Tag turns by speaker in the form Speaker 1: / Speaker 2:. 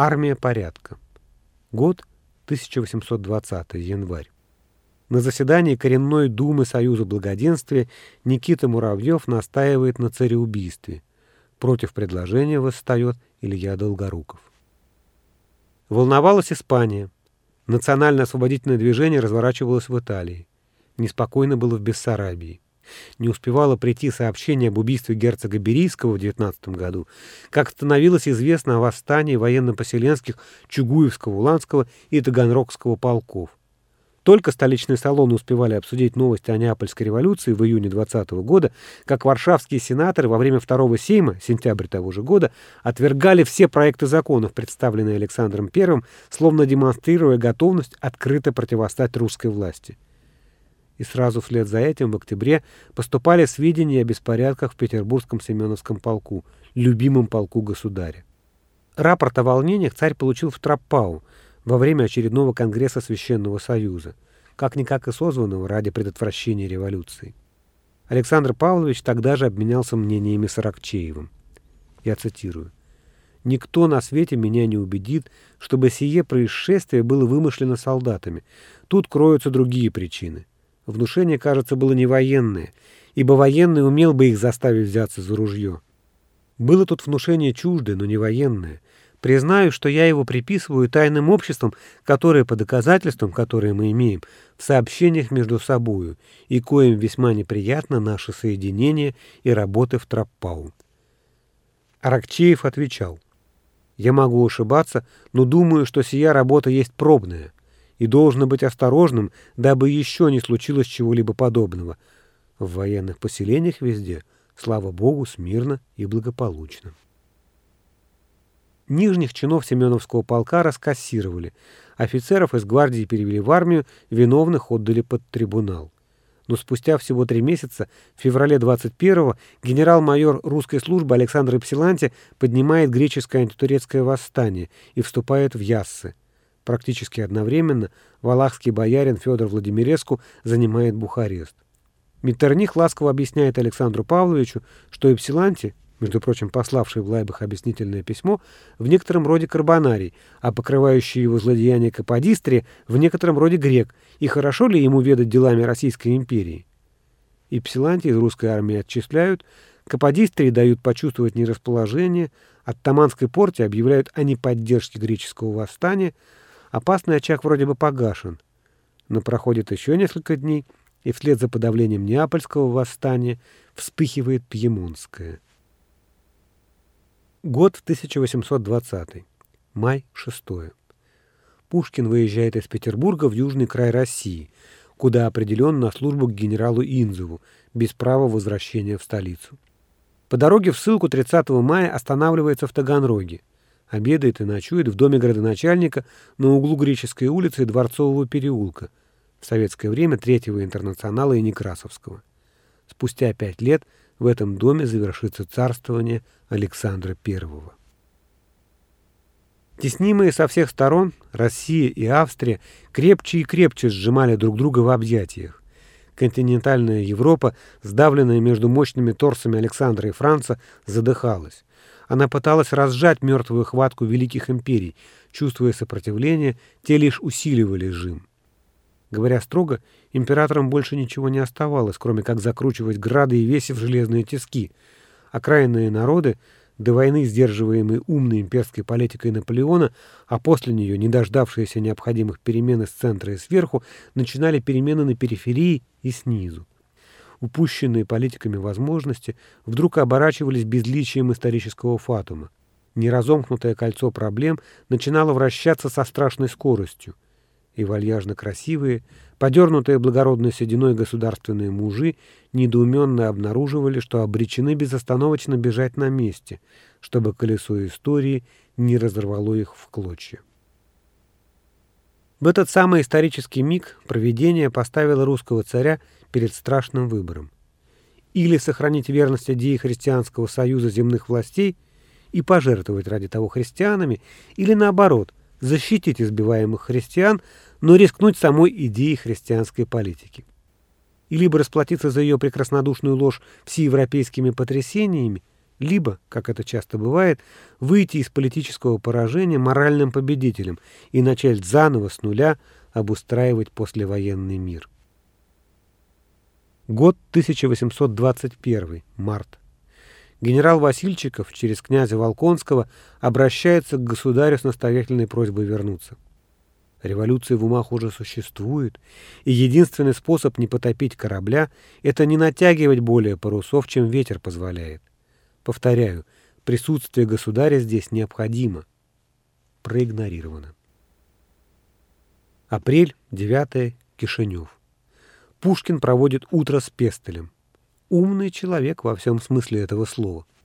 Speaker 1: Армия порядка. Год 1820 январь. На заседании Коренной Думы Союза Благоденствия Никита Муравьев настаивает на цареубийстве. Против предложения восстает Илья Долгоруков. Волновалась Испания. Национальное освободительное движение разворачивалось в Италии. Неспокойно было в Бессарабии не успевало прийти сообщение об убийстве герцога Берийского в 19 году, как становилось известно о восстании военно-поселенских Чугуевского, Уланского и Таганрогского полков. Только столичные салоны успевали обсудить новости о Неапольской революции в июне 20 года, как варшавские сенаторы во время Второго Сейма, сентябрь того же года, отвергали все проекты законов, представленные Александром I, словно демонстрируя готовность открыто противостать русской власти и сразу вслед за этим в октябре поступали сведения о беспорядках в Петербургском Семеновском полку, любимом полку государя. Рапорт о волнениях царь получил в Троппау во время очередного конгресса Священного Союза, как-никак и созванного ради предотвращения революции. Александр Павлович тогда же обменялся мнениями с Аракчеевым. Я цитирую. «Никто на свете меня не убедит, чтобы сие происшествие было вымышлено солдатами. Тут кроются другие причины. Внушение, кажется, было не военное, ибо военный умел бы их заставить взяться за ружье. Было тут внушение чуждое, но не военное. Признаю, что я его приписываю тайным обществам, которые по доказательствам, которые мы имеем, в сообщениях между собою, и коим весьма неприятно наше соединение и работы в Траппау. Аракчеев отвечал, «Я могу ошибаться, но думаю, что сия работа есть пробная и должно быть осторожным, дабы еще не случилось чего-либо подобного. В военных поселениях везде, слава богу, смирно и благополучно. Нижних чинов Семеновского полка раскассировали. Офицеров из гвардии перевели в армию, виновных отдали под трибунал. Но спустя всего три месяца, в феврале 21-го, генерал-майор русской службы Александр Эпсиланти поднимает греческое антитурецкое восстание и вступает в Яссы. Практически одновременно валахский боярин Федор Владимиреску занимает Бухарест. Миттерних ласково объясняет Александру Павловичу, что Эпсиланти, между прочим, пославший в Лайбах объяснительное письмо, в некотором роде карбонарий, а покрывающий его злодеяние Каподистрия в некотором роде грек, и хорошо ли ему ведать делами Российской империи? Ипсиланти из русской армии отчисляют, Каподистрии дают почувствовать нерасположение, от Таманской порте объявляют о неподдержке греческого восстания, Опасный очаг вроде бы погашен. Но проходит еще несколько дней, и вслед за подавлением Неапольского восстания вспыхивает Пьемонское. Год 1820. Май 6. Пушкин выезжает из Петербурга в южный край России, куда определен на службу к генералу Инзову, без права возвращения в столицу. По дороге в ссылку 30 мая останавливается в Таганроге обедает и ночует в доме градоначальника на углу Греческой улицы и Дворцового переулка, в советское время Третьего интернационала и Некрасовского. Спустя пять лет в этом доме завершится царствование Александра I. Теснимые со всех сторон, Россия и Австрия крепче и крепче сжимали друг друга в объятиях. Континентальная Европа, сдавленная между мощными торсами Александра и Франца, задыхалась. Она пыталась разжать мертвую хватку великих империй. Чувствуя сопротивление, те лишь усиливали жим. Говоря строго, императорам больше ничего не оставалось, кроме как закручивать грады и веси в железные тиски. Окраинные народы, до войны сдерживаемые умной имперской политикой Наполеона, а после нее, не дождавшиеся необходимых перемен из центра и сверху, начинали перемены на периферии и снизу упущенные политиками возможности, вдруг оборачивались безличием исторического фатума. Неразомкнутое кольцо проблем начинало вращаться со страшной скоростью, и вальяжно красивые, подернутые благородной сединой государственные мужи недоуменно обнаруживали, что обречены безостановочно бежать на месте, чтобы колесо истории не разорвало их в клочья. В этот самый исторический миг провидение поставило русского царя перед страшным выбором. Или сохранить верность идее христианского союза земных властей и пожертвовать ради того христианами, или наоборот, защитить избиваемых христиан, но рискнуть самой идеей христианской политики. И либо расплатиться за ее прекраснодушную ложь всеевропейскими потрясениями, либо, как это часто бывает, выйти из политического поражения моральным победителем и начать заново с нуля обустраивать послевоенный мир. Год 1821, март. Генерал Васильчиков через князя Волконского обращается к государю с настоятельной просьбой вернуться. Революция в умах уже существует, и единственный способ не потопить корабля – это не натягивать более парусов, чем ветер позволяет. Повторяю, присутствие государя здесь необходимо. Проигнорировано. Апрель, 9 Кишинев. Пушкин проводит утро с Пестелем. Умный человек во всем смысле этого слова –